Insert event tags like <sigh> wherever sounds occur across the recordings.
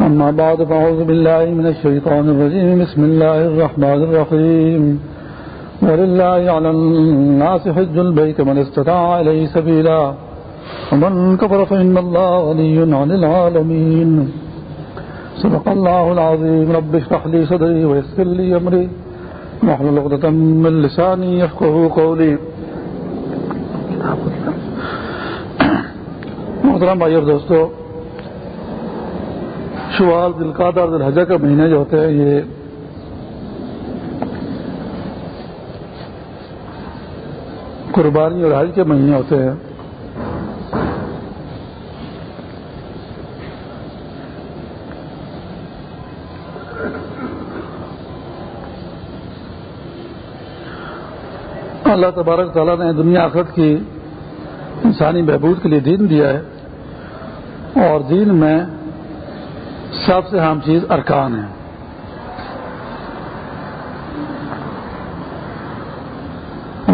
أما بعد، فأعوذ بالله من الشيطان الرجيم. بسم الله الرحمن الرحيم. ولله على الناس حج البيت من استطاع عليه سبيلا. ومن كفر فإن الله غني عن العالمين. صدق الله العظيم. رب اشرح لي صدري ويسر لي أمري. واحلل عقدة من لساني يفقهوا قولي. محترم بھائی اور دوستو شوال دلقادہ اور دلحجہ کا مہینے جو ہوتے ہیں یہ قربانی اور حج کے مہینے ہوتے ہیں۔ اللہ تبارک تعالیٰ نے دنیا آخرت کی انسانی بہبود کے لیے دین دیا ہے اور دین میں سب سے اہم چیز ارکان ہے۔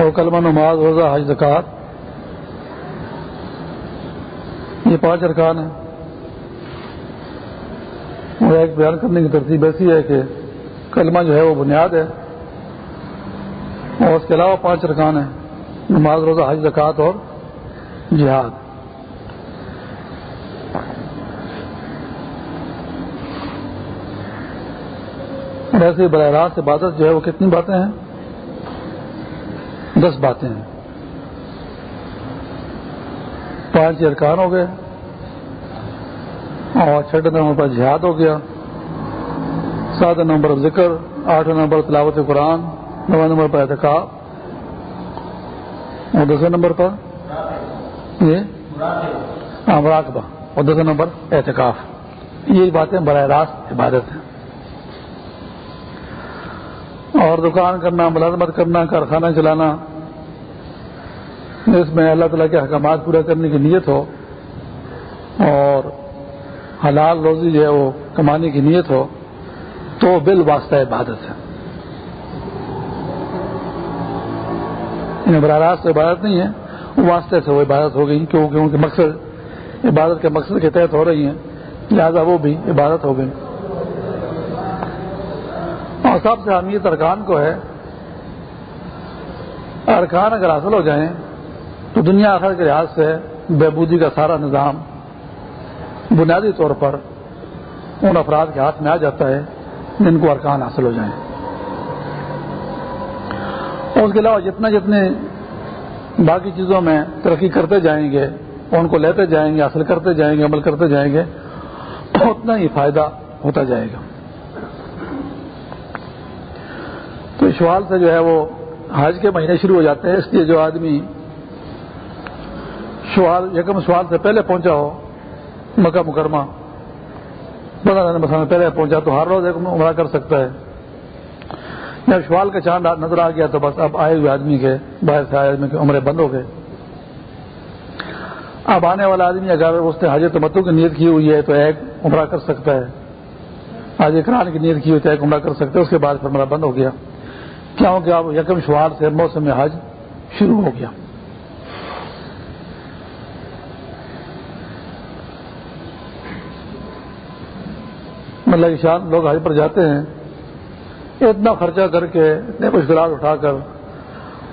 اور کلمہ نماز، روزہ، حج زکات یہ پانچ ارکان ہیں۔ اور ایک بیان کرنے کی ترتیب ایسی ہے کہ کلمہ جو ہے وہ بنیاد ہے۔ اور اس کے علاوہ پانچ ارکان ہیں۔ نماز، روزہ، حج زکات اور جہاد۔ ایسے براہ راست عبادت جو ہے وہ کتنی باتیں ہیں؟ دس باتیں ہیں۔ پانچ ارکان ہو گئے۔ اور چھٹے نمبر پر جہاد ہو گیا۔ سات نمبر پر ذکر آٹھ نمبر تلاوت قرآن نو نمبر پر احتکاب اور دس نمبر پر یہ؟ ہاں، مراقبہ۔ اور دس نمبر احتکاف یہ باتیں براہ راست عبادت ہیں۔ اور دکان کرنا، ملازمت کرنا، کارخانہ چلانا، اس میں اللہ تعالیٰ کے احکامات پورا کرنے کی نیت ہو اور حلال روزی جو ہے وہ کمانے کی نیت ہو، تو بل واسطہ عبادت ہے۔ یعنی براہ راست عبادت نہیں ہے، وہ واسطے سے وہ عبادت ہو گئی، کیونکہ ان کے مقصد، عبادت کے مقصد کے تحت ہو رہی ہیں، لہذا وہ بھی عبادت ہو گئی۔ سب سے اہمیت ارکان کو ہے، ارکان اگر حاصل ہو جائیں تو دنیا آخر کے لحاظ سے بہبودی کا سارا نظام بنیادی طور پر ان افراد کے ہاتھ میں آ جاتا ہے جن کو ارکان حاصل ہو جائیں۔ اور اس کے علاوہ جتنے جتنے باقی چیزوں میں ترقی کرتے جائیں گے، ان کو لیتے جائیں گے، حاصل کرتے جائیں گے، عمل کرتے جائیں گے، اتنا ہی فائدہ ہوتا جائے گا تو شوال سے جو ہے وہ حج کے مہینے شروع ہو جاتے ہیں، اس لیے جو آدمی شوال یکم سوال سے پہلے پہنچا ہو، مکہ مکرمہ پندرہ دن مسئلہ پہلے پہنچا تو ہر روز ایک عمرہ کر سکتا ہے۔ جب شوال کا چاند نظر آ گیا تو بس اب آئے ہوئے آدمی کے، باہر سے آئے آدمی کے عمرے بند ہو گئے۔ اب آنے والا آدمی اگر اس نے حاجت متو کی نیت کی ہوئی ہے تو ایک عمرہ کر سکتا ہے۔ آج اکران کی نیت کی ہوئی تو ایک عمرہ کر سکتا ہے، اس کے بعد پھر عمرہ بند ہو گیا۔ کیا ہو گیا یکم شوال سے موسم حج شروع ہو گیا مطلب شان لوگ حج پر جاتے ہیں اتنا خرچہ کر کے اتنے مشکلات اٹھا کر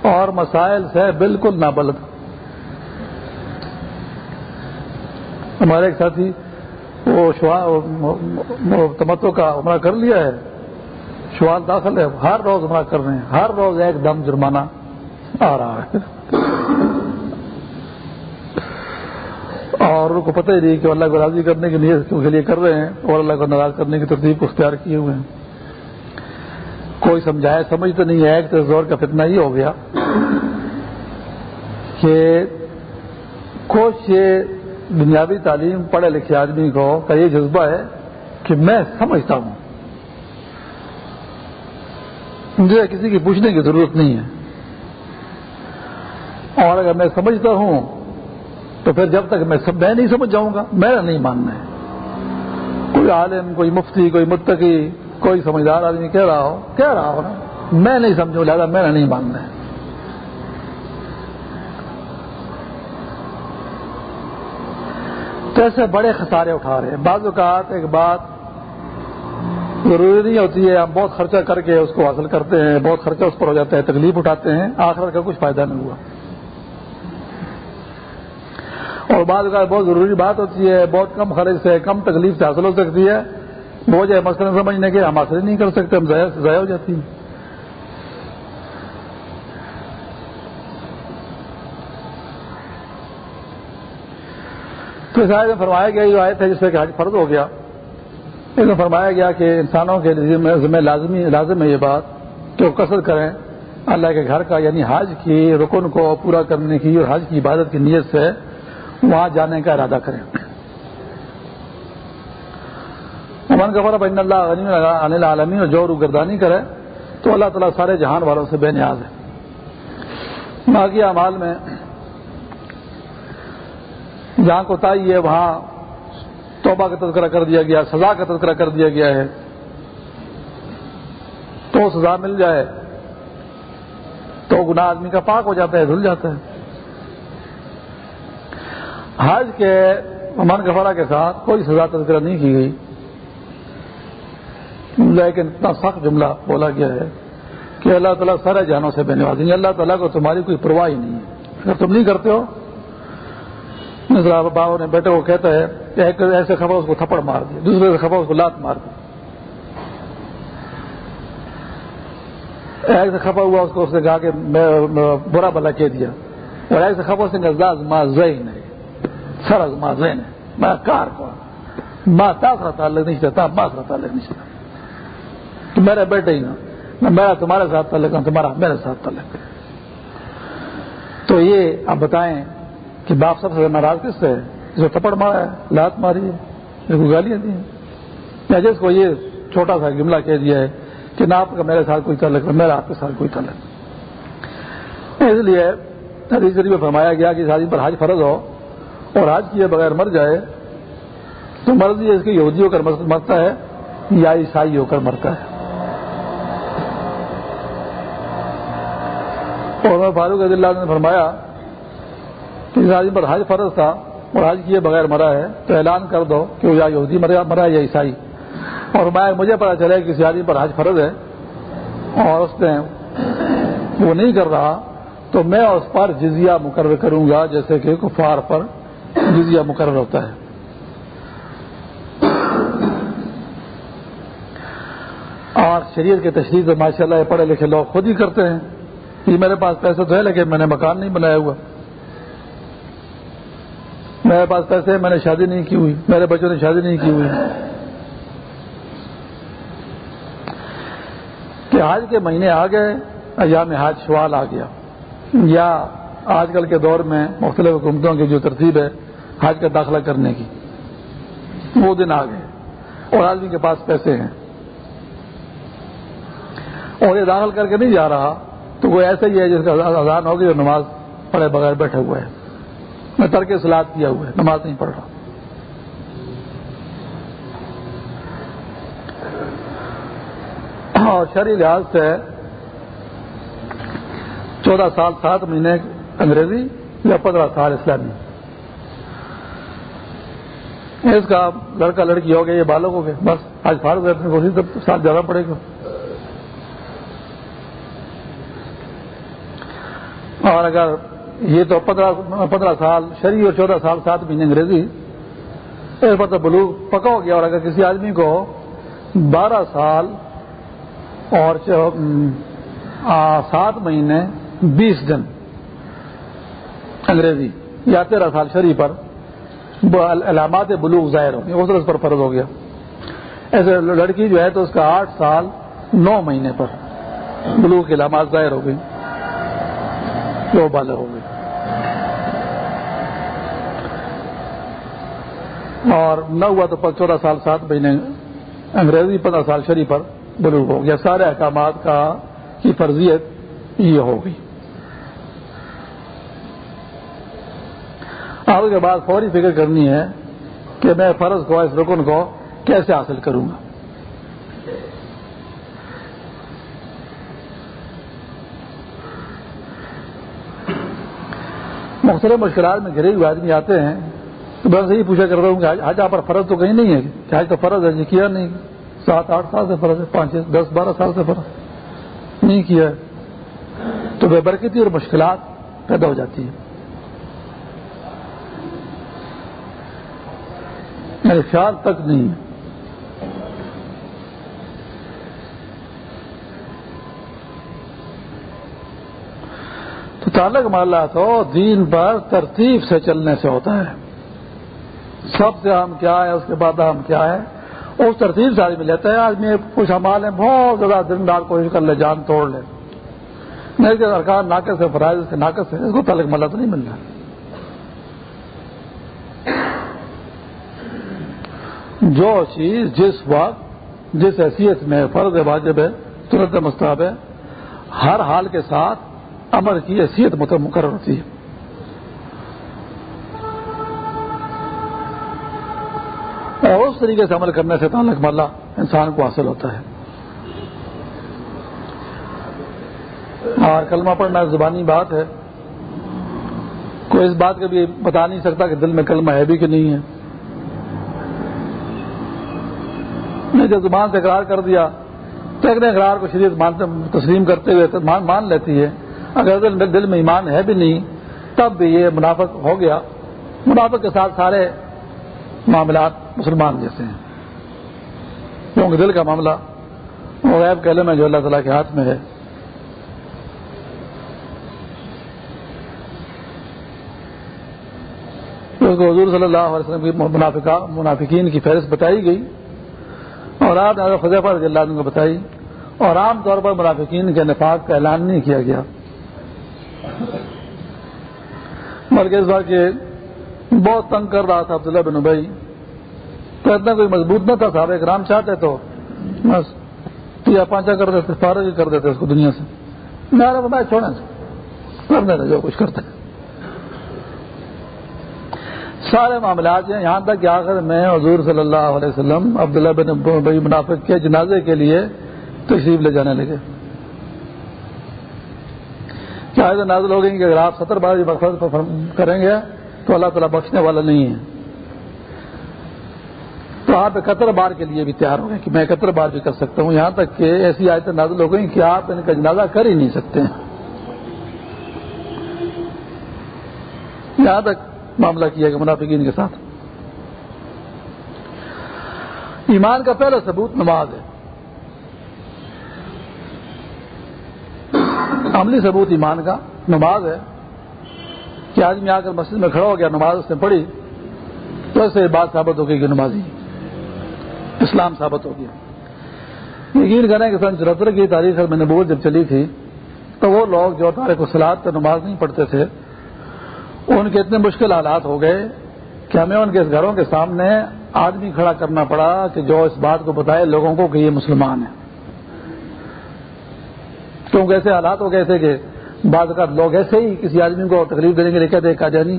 اور مسائل سے بالکل نابلد ہمارے ایک ساتھی وہ تمتو کا عمرہ کر لیا ہے شوال داخل ہے۔ ہر روز عمرہ کر رہے ہیں۔ ہر روز ایک دم جرمانہ آ رہا ہے۔ اور ان کو پتہ ہی نہیں کہ اللہ کو راضی کرنے کی نیت کے لیے کر رہے ہیں اور اللہ کو ناراض کرنے کی ترتیب کو اختیار کیے ہوئے ہیں۔ کوئی سمجھائے، سمجھتے نہیں ہے ایک زور کا فتنہ یہ ہو گیا کہ کچھ یہ دنیاوی تعلیم پڑھے لکھے آدمی کو کا یہ جذبہ ہے کہ میں سمجھتا ہوں۔ مجھے کسی کی پوچھنے کی ضرورت نہیں ہے۔ اور اگر میں سمجھتا ہوں، تو پھر جب تک میں سب میں نہیں سمجھ جاؤں گا، میرا نہیں ماننا ہے۔ کوئی عالم، کوئی مفتی، کوئی متقی، کوئی سمجھدار آدمی کہہ رہا ہو، کہہ رہا ہو نا۔ میں نہیں سمجھوں، لہٰذا میرا نہیں ماننا ہے۔ تو ایسے بڑے خسارے اٹھا رہے ہیں۔ بعض اوقات ایک بات ضروری نہیں ہوتی ہے، ہم بہت خرچہ کر کے اس کو حاصل کرتے ہیں، بہت خرچہ اس پر ہو جاتا ہے، تکلیف اٹھاتے ہیں آخر کا کچھ فائدہ نہیں ہوا۔ اور بعض اوقات بہت ضروری بات ہوتی ہے، بہت کم خرچ سے، کم تکلیف سے حاصل ہو سکتی ہے۔ وہ جائے مسئلہ سمجھنے کے، ہم حاصل نہیں کر سکتے، ہم ضائع ہو جاتی ہیں۔ تو شاید فرمایا گیا، یہ آئے تھے جس سے کہ حج فرض ہو گیا۔ اس میں فرمایا گیا کہ انسانوں کے ذمہ لازمی لازم ہے یہ بات کہ وہ کثر کریں اللہ کے گھر کا یعنی حج کی رکن کو پورا کرنے کی اور حج کی عبادت کی نیت سے وہاں جانے کا ارادہ کریں۔ امن خبر بن اللہ علیہ عالمی اور جو گردانی کرے تو اللہ تعالیٰ سارے جہان والوں سے بے نیاز ہے۔ باقی اعمال میں جہاں کو تائی ہے، وہاں توبہ کا تذکرہ کر دیا گیا، سزا کا تذکرہ کر دیا گیا ہے۔ تو سزا مل جائے۔ تو گناہ آدمی کا پاک ہو جاتا ہے، دھل جاتا ہے۔ حج کے من گفارا کے ساتھ کوئی سزا تذکرہ نہیں کی گئی۔ لیکن اتنا سخت جملہ بولا گیا ہے کہ اللہ تعالیٰ سارے جانوں سے بے نوازیں اللہ تعالیٰ کو تمہاری کوئی پرواہ ہی نہیں ہے۔ اگر تم نہیں کرتے ہو باؤ نے بیٹے کو کہتا ہے کہ ایک ایسے خبر اس کو تھپڑ مار دیا دوسرے سے خبر اس کو لات مار دی۔ ایک سے خبر ہوا، اس کو اس نے کہا کہ میں برا بلا کہہ دیا۔ اور ایک سے خبر اس نے سے ماں زین ہے سرز ماں زین ہے میں کار کو۔ ماں تاثرہ تعلق نہیں چاہتا ماں کا تعلق نہیں چاہتا۔ تو میرا بیٹے ہی نا میرا، تمہارے ساتھ تعلق ہے، تمہارا میرے ساتھ تعلق تو یہ آپ بتائیں کہ باپ سب سے ناراض کس سے ہے؟ کو تھپڑ مارا ہے، لات ماری ہے کو گالیاں دی ہیں۔ یا جس کو یہ چھوٹا سا جملہ کہہ دیا ہے کہ نہ آپ کا میرے ساتھ کوئی تعلق ہے میرا آپ کے ساتھ کوئی تعلق۔ اس لیے حدیث میں فرمایا گیا کہ شادی پر حج فرض ہو اور حج کیے بغیر مر جائے تو مرضی اس کی یہودی ہو کر مرتا ہے یا عیسائی ہو کر مرتا ہے۔ اور فاروق عدل اللہ نے فرمایا آدمی پر حج فرض تھا اور حج کیے بغیر مرا ہے، تو اعلان کر دو کہ وہ یا یہودی مرا ہے یا عیسائی۔ اور میں مجھے پتا چلے کہ کسی آدمی پر حج فرض ہے اور اس نے وہ نہیں کر رہا، تو میں اس پر جزیہ مقرر کروں گا، جیسے کہ کفار پر جزیہ مقرر ہوتا ہے۔ اور شریعت کے تشریح سے ماشاء اللہ پڑھے لکھے لوگ خود ہی کرتے ہیں۔ کہ میرے پاس پیسے تو ہے لیکن میں نے مکان نہیں بنایا ہوا۔ میرے پاس پیسے میں نے شادی نہیں کی ہوئی۔ میرے بچوں نے شادی نہیں کی ہوئی۔ کہ آج کے مہینے آ گئے، یا میں حاج سوال آ گیا۔ یا آج کل کے دور میں مختلف حکومتوں کی جو ترتیب ہے حج کا داخلہ کرنے کی۔ وہ دن آ گئے اور آدمی کے پاس پیسے ہیں۔ اور یہ داخل کر کے نہیں جا رہا، تو وہ ایسا ہی ہے جس کا اذان ہوگی اور نماز پڑھے بغیر بیٹھے ہوئے ہیں۔ میں ترک سلاد کیا ہوا ہے، نماز نہیں پڑھ رہا۔ اور شہری لحاظ سے چودہ سال، سات مہینے انگریزی یا پندرہ سال اسلامی۔ اس کا لڑکا لڑکی ہو گیا یہ بالوں ہو گئے، بس آج فارغ اپنی کوشش سال زیادہ پڑے گا۔ اور اگر یہ تو پندرہ پندرہ سال شری اور چودہ سال سات مہینے انگریزی اس پر تو بلو پکا ہو گیا اور اگر کسی آدمی کو بارہ سال اور سات مہینے، بیس دن انگریزی یا تیرہ سال شری پر علامات بلوغ ظاہر ہو گیا اس پر فرض ہو گیا۔ ایسے لڑکی جو ہے تو اس کا آٹھ سال، نو مہینے پر بلوغ کی علامات ظاہر ہو گئی۔ دو بالغ ہو گئی۔ اور نہ ہوا تو چودہ سال سات مہینے انگریزی، پندرہ سال شریف پر بلوغ ہو گیا۔ سارے احکامات کا کی فرضیت یہ ہوگی آگے کے بعد فوری فکر کرنی ہے کہ میں فرض کو اس رکن کو کیسے حاصل کروں گا۔ مختلف مشکلات میں گھرے ہوئے آدمی آتے ہیں تو میں سے یہ پوچھا کر رہا ہوں کہ آج آپ پر فرض تو کہیں نہیں ہے کہ آج تو فرض ہے جی کیا نہیں؟ سات، آٹھ سال سے فرض ہے، پانچ دس، بارہ سال سے فرض نہیں کیا ہے۔ تو بے برکتی اور مشکلات پیدا ہو جاتی ہے میرے خیال تک نہیں ہے۔ تو تعلق مالا تو دین پر ترتیب سے چلنے سے ہوتا ہے۔ سب سے ہم کیا ہے اس کے بعد ہم کیا ہے اس ترتیب سے آدمی لیتا ہے، آدمی کچھ ہمارے بہت زیادہ دن رات کوشش کر لے، جان توڑ لے۔ میرے کے سرکار ناقص ہے، فرائض کے ناقص ہے، اس کو تعلق مالا تو نہیں مل رہا جو چیز جس وقت، جس حیثیت میں فرض واجب ہے ترنت مستحب ہے، ہر حال کے ساتھ امر کی حیثیت مقرر ہوتی ہے۔ اور اس طریقے سے عمل کرنے سے تعلق ملا انسان کو حاصل ہوتا ہے۔ اور کلمہ پڑھنا زبانی بات ہے۔ کوئی اس بات کا بھی بتا نہیں سکتا کہ دل میں کلمہ ہے بھی کہ نہیں ہے۔ جب زبان سے اقرار کر دیا تو اقرار کو شریعت تسلیم کرتے ہوئے مان لیتی ہے۔ اگر دل میں ایمان ہے بھی نہیں، تب بھی یہ منافق ہو گیا۔ منافق کے ساتھ سارے معاملات مسلمان جیسے ہیں۔ کیونکہ دل کا معاملہ غیب کہلے میں جو اللہ تعالیٰ کے ہاتھ میں ہے۔ حضور صلی اللہ علیہ وسلم کی منافقین کی فہرست بتائی گئی۔ اور آپ نے خزیفہ رضی اللہ عنہ کو بتائی۔ اور عام طور پر مرافقین کے نفاق کا اعلان نہیں کیا گیا۔ بلکہ اس بار کے بہت تنگ کر رہا تھا عبداللہ بن بھائی تو اتنا کوئی مضبوط نہ تھا، صاحب ایک رام چاہتے تو بس یا پانچا کر دیتے فارغ ہی کر دیتے اس کو دنیا سے۔ میرا بتایا چھوڑیں کرنے جو کچھ کرتے سارے معاملات ہیں۔ یہاں تک کہ آخر میں حضور صلی اللہ علیہ وسلم عبداللہ بن بڑی منافق کے جنازے کے لیے تشریف لے جانے لگے۔ چاہے نازل ہو گئی کہ اگر آپ ستر بار مقصد کریں گے، تو اللہ تعالیٰ بخشنے والا نہیں ہے۔ تو آپ اکہتر بار کے لیے بھی تیار ہو گئے کہ میں اکہتر بار بھی کر سکتا ہوں۔ یہاں تک کہ ایسی آیتیں نازل ہو گئی کہ آپ ان کا جنازہ کر ہی نہیں سکتے۔ ہیں یہاں تک معاملہ کیا گیا منافقین کے ساتھ۔ ایمان کا پہلا ثبوت نماز ہے۔ عملی ثبوت ایمان کا نماز ہے کہ آدمی آ کر مسجد میں کھڑا ہو گیا، نماز اس نے پڑھی، تو ایسے بات ثابت ہو گئی کہ نمازی اسلام ثابت ہو گیا۔ یقین کریں کہ سن چرہتر کی تاریخ میں نبوت جب چلی تھی، تو وہ لوگ جو تارے کو سلاد نماز نہیں پڑھتے تھے، ان کے اتنے مشکل حالات ہو گئے کہ ہمیں ان کے گھروں کے سامنے آدمی کھڑا کرنا پڑا کہ جو اس بات کو بتائے لوگوں کو کہ یہ مسلمان ہیں۔ کیونکہ ایسے حالات ہو گئے تھے کہ بعض کا لوگ ایسے ہی کسی آدمی کو تکلیف دینے کے لیے کہتے کا جانی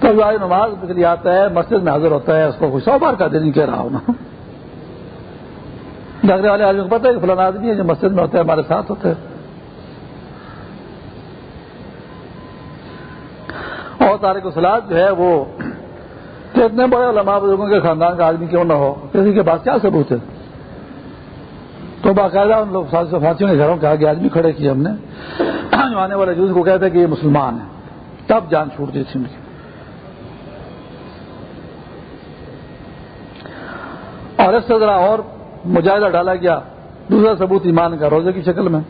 تو آج نماز کے لیے آتا ہے، مسجد میں حاضر ہوتا ہے، اس کو کوئی سو بار کا دن کہہ رہا ہوں نا ڈاکٹر والے آدمی کو پتا ہے کہ فلاں آدمی ہے جو مسجد میں ہوتا ہے، ہمارے ساتھ ہوتے ہیں اور تارک سلاد جو ہے وہ اتنے بڑے علماء بزرگوں کے خاندان کا آدمی کیوں نہ ہو؟ کسی کے پاس کیا ثبوت ہے؟ تو باقاعدہ ان لوگ ساتھیوں کے گھروں کے آگے آدمی کھڑے کیے ہم نے۔ جو آنے والے جوز کو کہتے کہ یہ مسلمان ہیں، تب جان چھوٹ گئی تھی ان کی۔ اور اس سے ذرا اور مجاہدہ ڈالا گیا۔ دوسرا ثبوت ایمان کا روزے کی شکل میں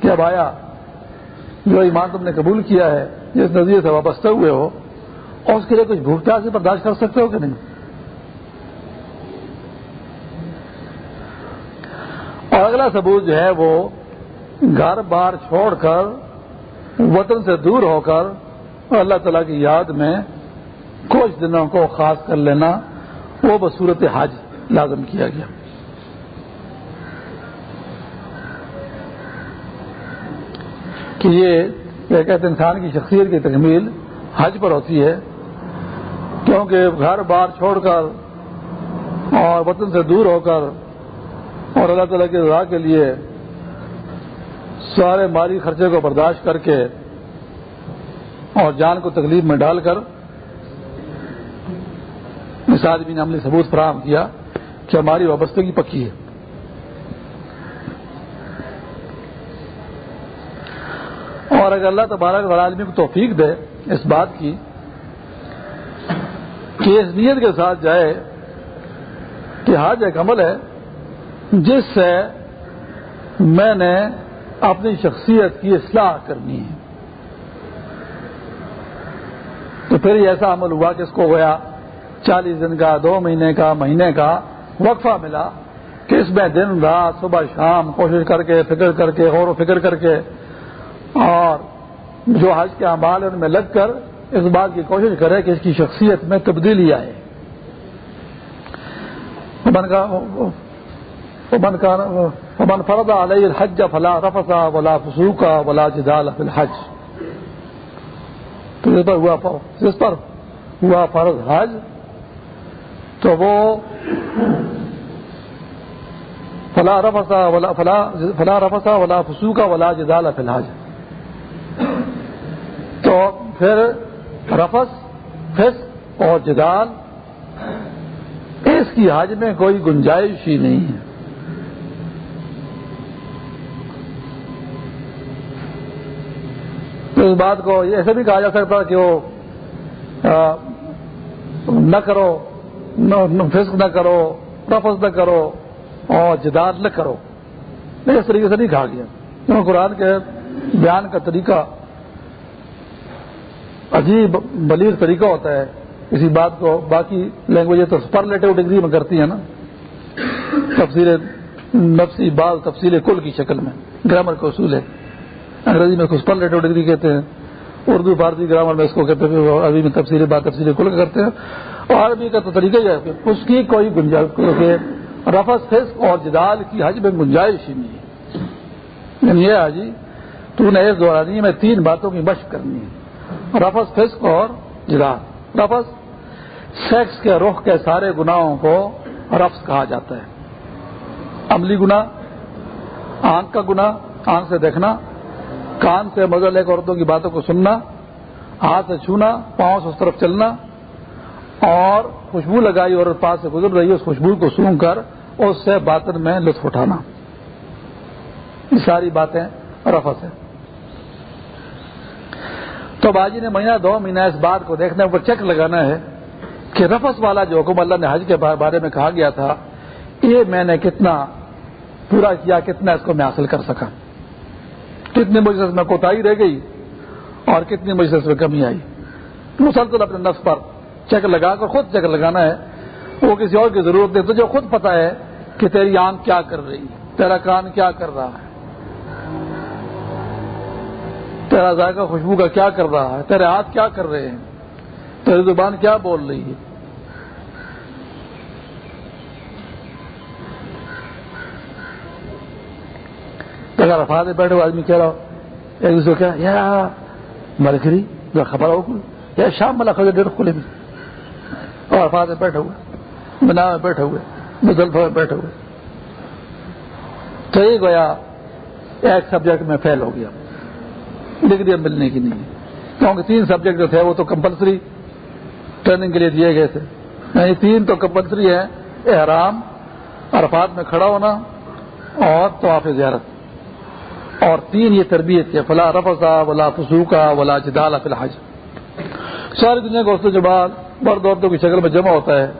کہ اب آیا۔ جو ایمان تم نے قبول کیا ہے، جس نظریے سے وابستہ ہوئے ہو، اور اس کے لیے کچھ بھوک سے برداشت کر سکتے ہو کہ نہیں؟ ثبوت جو ہے وہ گھر بار چھوڑ کر، وطن سے دور ہو کر اللہ تعالیٰ کی یاد میں کچھ دنوں کو خاص کر لینا، وہ بصورت حج لازم کیا گیا۔ کہ یہ ایک انسان کی شخصیت کی تکمیل حج پر ہوتی ہے، کیونکہ گھر بار چھوڑ کر اور وطن سے دور ہو کر اور اللہ تعالیٰ کی رضا کے لیے سارے مالی خرچے کو برداشت کر کے اور جان کو تکلیف میں ڈال کر اس آدمی نے عملی ثبوت فراہم کیا کہ ہماری وابستگی پکی ہے۔ اور اگر اللہ تبارک بڑا آدمی کو توفیق دے اس بات کی کہ اس نیت کے ساتھ جائے کہ حج ایک عمل ہے جس سے میں نے اپنی شخصیت کی اصلاح کرنی ہے۔ تو پھر یہ ایسا عمل ہوا کہ اس کو گویا چالیس دن کا، دو مہینے کا مہینے کا وقفہ ملا کہ اس میں دن، رات، صبح، شام کوشش کر کے، فکر کر کے، غور و فکر کر کے اور جو حج کے اعمال ہیں ان میں لگ کر اس بات کی کوشش کرے کہ اس کی شخصیت میں تبدیلی آئے۔ من فرد علیہ الحج فلا رفسا ولا فسوقا ولا جدال فی الحج. تو جس پر ہوا جس پر ہوا فرض حج، تو وہ فلا رفسا ولا فلا فلا رفسا ولا فسوقا ولا جدال فی الحج. تو پھر رفس فس اور جدال، اس کی حج میں کوئی گنجائش ہی نہیں ہے تو اس بات کو ایسے بھی کہا جا سکتا کہ وہ نہ کرو فسق نہ کرو رفظ نہ کرو اور جداد نہ کرو۔ نہیں، اس طریقے سے نہیں کہا گیا۔ کیونکہ قرآن کے بیان کا طریقہ عجیب، بلیغ طریقہ ہوتا ہے۔ کسی بات کو باقی لینگویج تو سپرلیٹو ڈگری میں کرتی ہیں نا۔ تفصیل نفسی، بعض تفصیل کل کی شکل میں گرامر کا اصول ہے انگریزی میں سپر لیٹو ڈگری کہتے ہیں، اردو، فارسی گرامر میں اس کو کہتے ہیں عربی میں تفصیل بات تفصیل کل کرتے ہیں۔ اور عربی کا تو طریقہ یہ ہے کہ اس کی کوئی گنجائش رفس فسق اور جدال کی حج میں گنجائش ہی نہیں ہے۔ یعنی یہ حاجی تو نے اس دورانی میں تین باتوں کی مشق کرنی ہے۔ رفس فسق اور جدال۔ رفس سیکس کے رخ کے سارے گناہوں کو رفس کہا جاتا ہے۔ عملی گنا آنکھ کا گنا آنکھ سے دیکھنا کان سے مزہ لے کر عورتوں کی باتوں کو سننا، ہاتھ سے چھونا، پاؤں سے اس طرف چلنا، اور خوشبو لگائی اور پاس سے گزر رہی ہے اس خوشبو کو سون کر، اس سے باطن میں لطف اٹھانا۔ یہ ساری باتیں رفت ہیں تو باجی نے مہینہ، دو مہینہ اس بات کو دیکھنے پر چیک لگانا ہے کہ رفس والا جو حکم اللہ نے حج کے بارے میں کہا گیا تھا، یہ میں نے کتنا پورا کیا، کتنا اس کو میں حاصل کر سکا۔ کتنی مجلس میں کوتاہی رہ گئی اور کتنی مجلس میں کمی آئی۔ مسلسل اپنے نفس پر چیک لگا کر خود چیک لگانا ہے۔ وہ کسی اور کی ضرورت نہیں تو جو خود پتا ہے کہ تیری آنکھ کیا کر رہی ہے، تیرا کان کیا کر رہا ہے۔ تیرا ذائقہ خوشبو کا کیا کر رہا ہے، تیرے ہاتھ کیا کر رہے ہیں، تیری زبان کیا بول رہی ہے۔ اگر افاد بیٹھے آدمی کہہ رہا ہو، ایک دوسرے کیا یا مرکری جی، خبر ہو یا شام والا خبر ڈیڑھ کھلے بھی۔ اور افاد میں بیٹھے ہوئے بنا میں بیٹھے ہوئے مزلفہ میں بیٹھے ہوئے۔ تو یہ گویا ایک سبجیکٹ میں فیل ہو گیا۔ ڈگری ملنے کی نہیں کیونکہ تین سبجیکٹ جو تھے، وہ تو کمپلسری ٹریننگ کے لیے دیے گئے تھے۔ یعنی تین تو کمپلسری ہیں، احرام، عرفات میں کھڑا ہونا اور طواف زیارت۔ اور تین یہ تربیت کے فلا رفسا ولا فسوکا ولا جدال فی الحج۔ ساری دنیا کو اس بعد مرد عورتوں کی شکل میں جمع ہوتا ہے۔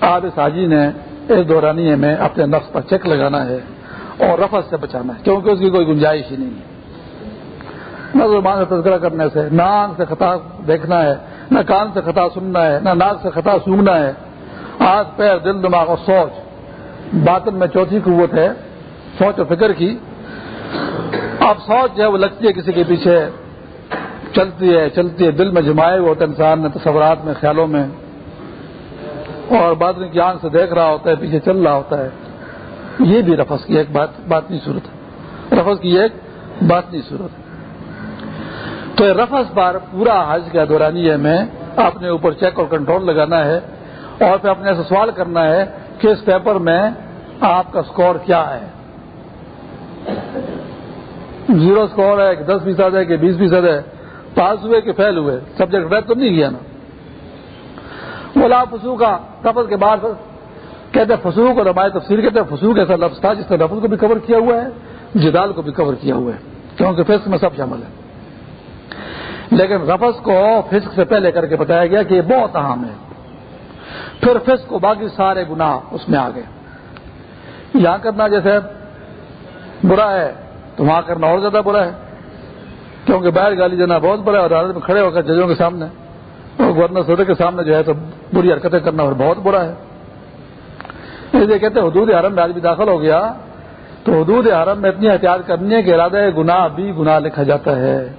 آج اس حاجی نے اس دورانیے میں اپنے نفس پر چیک لگانا ہے اور رفت سے بچانا ہے، کیونکہ اس کی کوئی گنجائش ہی نہیں ہے۔ نہ زبان سے تذکرہ کرنے سے، نہ آنکھ سے خطا دیکھنا ہے، نہ کان سے خطا سننا ہے، نہ ناک سے خطا سونگنا ہے۔ ہاتھ پیر دل، دماغ اور سوچ، باطن میں چوتھی قوت ہے، سوچ اور فکر کی اب سوچ جو ہے وہ لگتی ہے کسی کے پیچھے، چلتی ہے چلتی ہے، دل میں جمائے ہوتا ہے انسان نے تصورات میں، خیالوں میں۔ اور بعد میں آنکھ سے دیکھ رہا ہوتا ہے، پیچھے چل رہا ہوتا ہے۔ یہ بھی رفس کی ایک بات بات نہیں صورت۔ ہے رفس کی ایک بات نہیں صورت۔ تو رفس پر پورا حج کا دورانیہ میں اپنے اوپر چیک اور کنٹرول لگانا ہے اور پھر اپنے سے سوال کرنا ہے کہ اس پیپر میں آپ کا اسکور کیا ہے۔ زیرو اسکور ہے کہ دس فیصد ہے کہ بیس فیصد ہے، پاس ہوئے کہ فیل ہوئے، سبجیکٹ ریڈ تو نہیں کیا نا۔ بولا فسو کا تفل کے بعد کہتے ہیں فسو کو رمایت تفصیل کہتے ہیں فسو ایسا لفظ تھا جس نے لفظ کو بھی کور کیا ہوا ہے، جدال کو بھی کور کیا ہوا ہے، کیونکہ فسق میں سب شامل ہے لیکن رفظ کو فسق سے پہلے کر کے بتایا گیا کہ یہ بہت اہم ہے۔ پھر فسق کو باقی سارے گناہ اس میں آ گئے۔ یہاں کرنا جیسے برا ہے تو وہاں کرنا اور زیادہ برا ہے۔ کیونکہ باہر گالی دینا بہت برا ہے اور عدالت میں کھڑے ہو کر ججوں کے سامنے۔ اور گورنر صدر کے سامنے جو ہے تو بری حرکتیں کرنا اور بہت برا ہے۔ اس لیے کہتے ہیں حدود حرم میں آدمی داخل ہو گیا۔ تو حدود حرم میں اتنی احتیاط کرنی ہے کہ ارادہ گناہ بھی گناہ لکھا جاتا ہے۔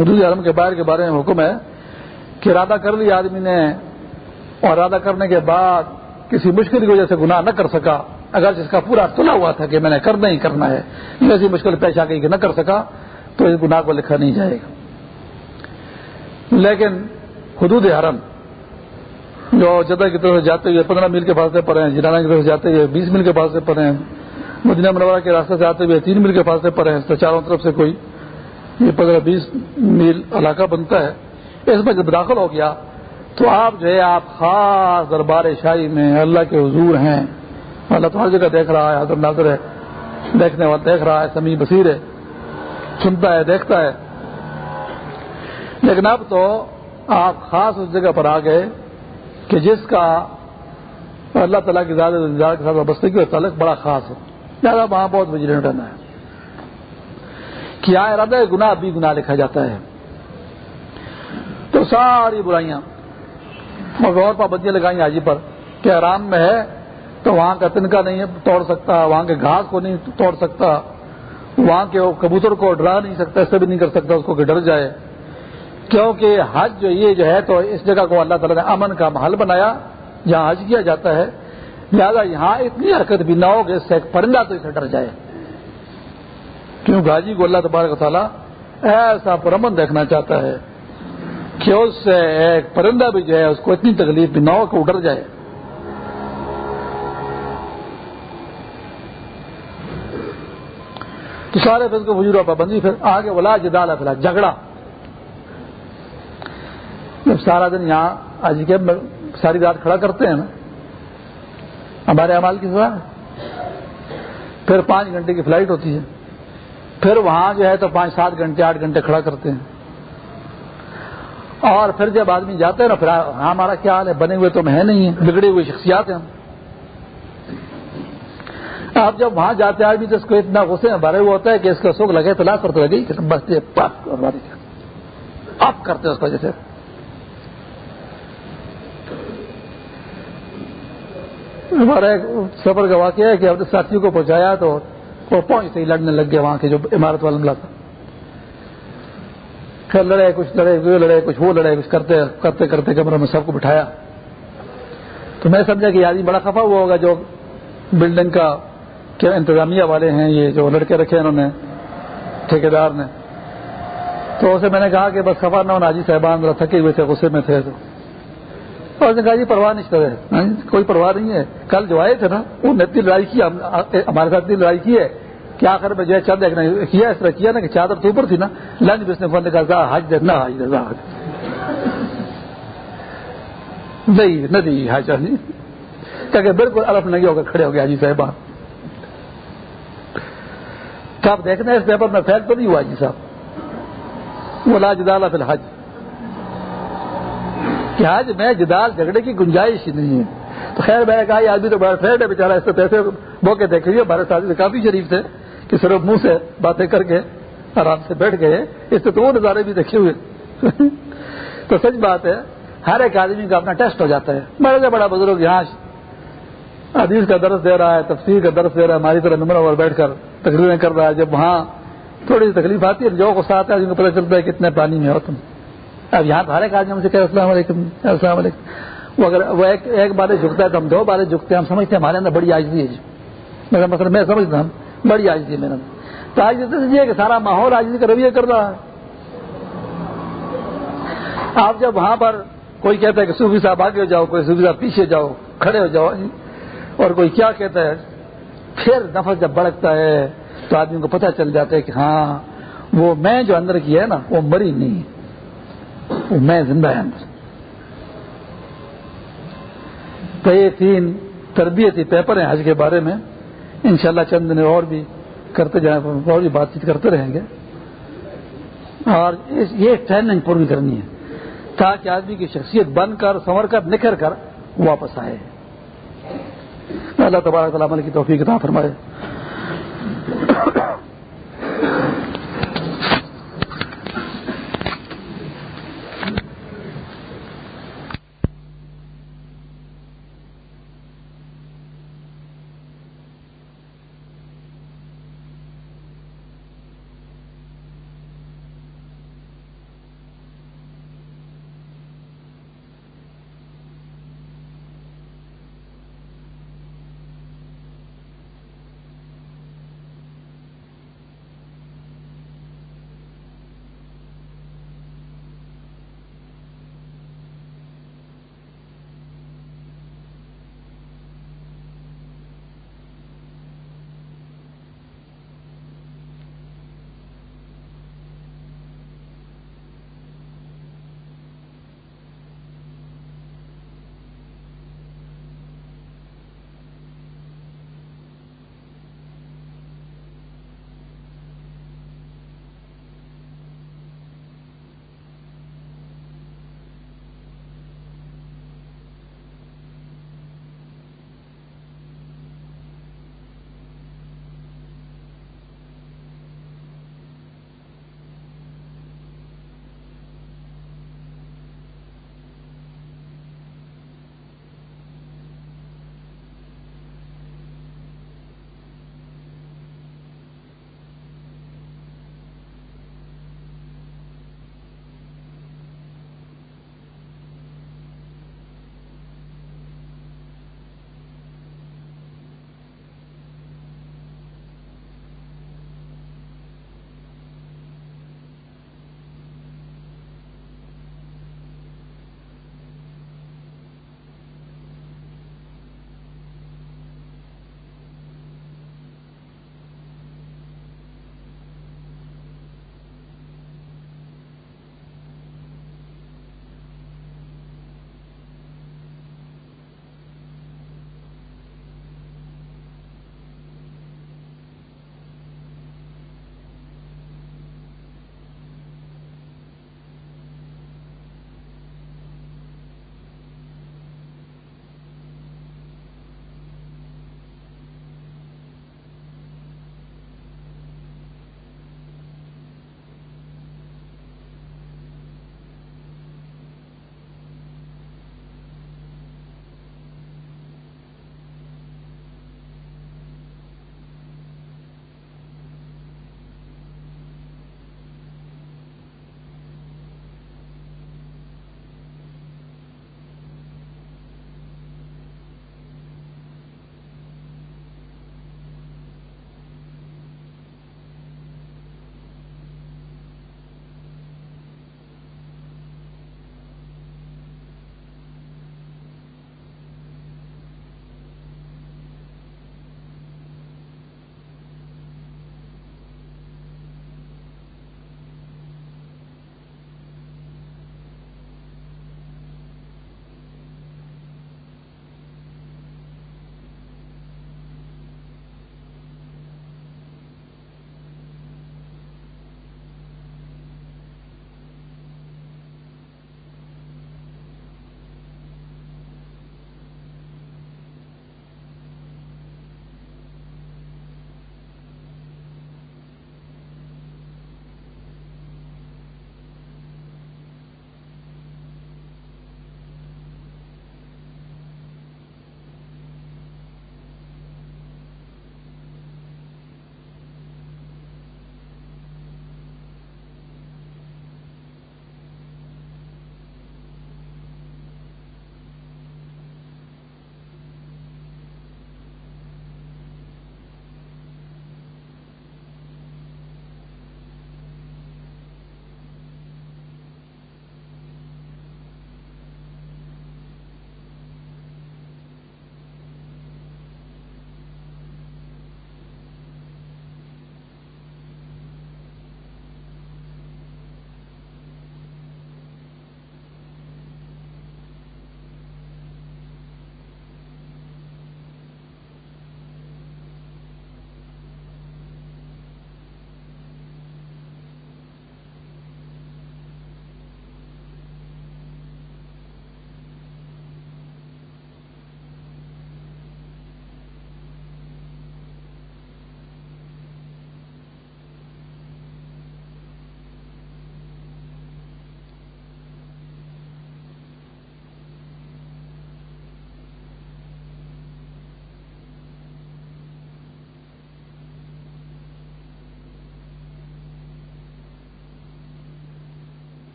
حدود حرم کے باہر کے بارے میں حکم ہے کہ ارادہ کر لیا آدمی نے اور ارادہ کرنے کے بعد کسی مشکل کی وجہ سے گناہ نہ کر سکا۔ اگر جس کا پورا تلا ہوا تھا کہ میں نے کرنا ہی کرنا ہے ایسی مشکل پیش آ گئی کہ نہ کر سکا، تو اس گناہ کو لکھا نہیں جائے گا۔ لیکن حدود حرم، جو جدہ کی طرف سے جاتے ہوئے پندرہ میل کے فاصلے پر ہیں جنانا کی طرف سے جاتے ہوئے بیس میل کے فاصلے پر ہیں، مدینہ منورہ کے راستے سے آتے ہوئے تین میل کے فاصلے پر ہیں تو چاروں طرف سے کوئی یہ پندرہ بیس میل علاقہ بنتا ہے۔ اس میں جب داخل ہو گیا، تو آپ جو ہے، آپ خاص دربار شاہی میں اللہ کے حضور ہیں۔ اللہ تو ہر جگہ دیکھ رہا ہے، حضرت ناظر ہے، دیکھنے والا دیکھ رہا ہے سمیع بصیر ہے، سنتا ہے، دیکھتا ہے۔ لیکن اب تو آپ خاص اس جگہ پر آ گئے کہ جس کا اللہ تعالیٰ کی زیادہ کے ساتھ وابستگی اور تعلق بڑا خاص ہے زیادہ وہاں بہت وجیلنٹ رہنا ہے۔ کیا ارادہ گناہ بھی گناہ لکھا جاتا ہے۔ تو ساری برائیاں اور پابندیاں لگائیں حاجی پر کہ آرام میں ہے۔ تو وہاں کا تنکا نہیں توڑ سکتا، وہاں کے گھاس کو نہیں توڑ سکتا، وہاں کے کبوتر کو ڈرا نہیں سکتا ایسے بھی نہیں کر سکتا، اس کو کہ ڈر جائے۔ کیونکہ حج جو یہ جو ہے تو اس جگہ کو اللہ تعالیٰ نے امن کا محل بنایا، جہاں حج کیا جاتا ہے۔ لہٰذا یہاں اتنی حرکت بھی نہ ہو کہ اس سے ایک پرندہ تو اسے ڈر جائے۔ کیوں گاجی کو اللہ تبارک تعالیٰ ایسا پرمن دیکھنا چاہتا ہے کہ اس سے ایک پرندہ بھی جو ہے، اس کو اتنی تکلیف بھی نہ ہو کہ وہ ڈر جائے۔ تو سارے پھر کو وجود پابندی، پھر آگے ولا جدال فلا جھگڑا۔ جب سارا دن یہاں، آج کے ساری رات کھڑا کرتے ہیں نا، ہمارے امال کی سزا پھر پانچ گھنٹے کی فلائٹ ہوتی ہے۔ پھر وہاں جو ہے تو پانچ سات گھنٹے، آٹھ گھنٹے کھڑا کرتے ہیں۔ اور پھر جب آدمی جاتے ہیں نا، پھر ہاں، ہمارا کیا حال ہے؟ بنے ہوئے تو ہے نہیں ہے بگڑے ہوئے شخصیات ہیں ہم۔ آپ جب وہاں جاتے آدمی تو اس کو اتنا غصے میں بھرے ہوا ہوتا ہے کہ اس کا سوکھ لگے تو لا کرتے لگے کہ بس آپ کرتے اس کو جیسے ہمارا ایک سفر کا واقعہ ہے کہ اپنے ساتھیوں کو پہنچایا تو وہ پہنچتے ہی لڑنے لگ گئے وہاں کے جو عمارت والا ملا تھا پھر لڑے، کچھ لڑے، وہ لڑے، کچھ وہ لڑے، کچھ کرتے کرتے کرتے کمرے میں سب کو بٹھایا۔ تو میں سمجھا کہ آدمی بڑا خفا ہوا ہوگا جو بلڈنگ کا کیا انتظامیہ والے ہیں، یہ جو لڑکے رکھے انہوں نے، ٹھیکیدار نے۔ تو اسے میں نے کہا کہ بس خفا نہ ہونا جی صاحبان ذرا تھکے ہوئے تھے، غصے میں تھے۔ تو اس نے کہا جی پرواہ نہیں کرے۔ ہاں جی، کوئی پرواہ نہیں ہے۔ کل جو آئے تھے نا وہ نے اتنی لڑائی کی ہمارے ساتھ اتنی لڑائی کی ہے۔ کہ آخر میں جو ہے، چند کیا، اس طرح کیا نا کہ چادر تو اوپر تھی نا۔ لنچ بھی اس نے فون کہا حج دے، نہ حج دے نہیں ندی حج ہاں جی۔ نہیں کہ بالکل الف نہیں ہو کر کھڑے ہو گیا جی صاحبان۔ آپ دیکھنا اس پیپر میں فیل تو نہیں ہوا جی صاحب۔ وہ لا جدال فی الحج۔ کہ حج میں جدال جھگڑے کی گنجائش ہی نہیں ہے۔ تو خیر میں نے کہا آدمی تو بڑا فیڈ ہے بےچارا اس سے پیسے موقع دیکھ لیے ہمارے ساتھی سے کافی شریف تھے کہ صرف منہ سے باتیں کر کے آرام سے بیٹھ گئے۔ اس سے تو وہ نظارے بھی دیکھے ہوئے۔ <laughs> تو سچ بات ہے، ہر ایک آدمی کا اپنا ٹیسٹ ہو جاتا ہے۔ بڑے سے بڑا بزرگ یہاں حدیث کا درس دے رہا ہے، تفسیر کا درس دے رہا ہے، ہماری طرح نمبر اور بیٹھ کر تقریریں کر رہا ہے۔ جب وہاں تھوڑی سی تکلیف آتی ہے جو غصہ آتا ہے کو پتہ چلتا ہے کتنے پانی میں ہو تم۔ اب یہاں تو ہر ایک آدمی ہم سے کہ السلام علیکم السلام علیکم۔ وہ اگر وہ ایک ایک بارے جھکتا ہے تو ہم دو بارے جھکتے ہیں۔ ہم سمجھتے ہیں ہمارے اندر بڑی آجزی ہے جی۔ میرا مطلب میں سمجھتا ہوں، بڑی آجزی ہے میرا تو آج یہ کہ سارا ماحول آجزی کا رویہ کر رہا ہے۔ آپ جب وہاں پر کوئی کہتا ہے کہ صوفی صاحب آگے ہو جاؤ، کوئی صوفی صاحب پیچھے جاؤ، کھڑے ہو جاؤ اور کوئی کیا کہتا ہے؟ پھر نفس جب بڑکتا ہے تو آدمی کو پتہ چل جاتا ہے کہ ہاں وہ میں جو اندر کی ہے نا، وہ مری نہیں۔ وہ میں زندہ ہے اندر۔ تو یہ تین تربیتی پیپر ہیں آج کے بارے میں۔ انشاءاللہ چند دن اور بھی کرتے جائیں، اور بھی بات چیت کرتے رہیں گے۔ اور یہ ٹریننگ پوری کرنی ہے تاکہ آدمی کی شخصیت بن کر، سنور کر، نکھر کر واپس آئے۔ اللہ تبارک تعالیٰ کی توفیق عطا فرمائے۔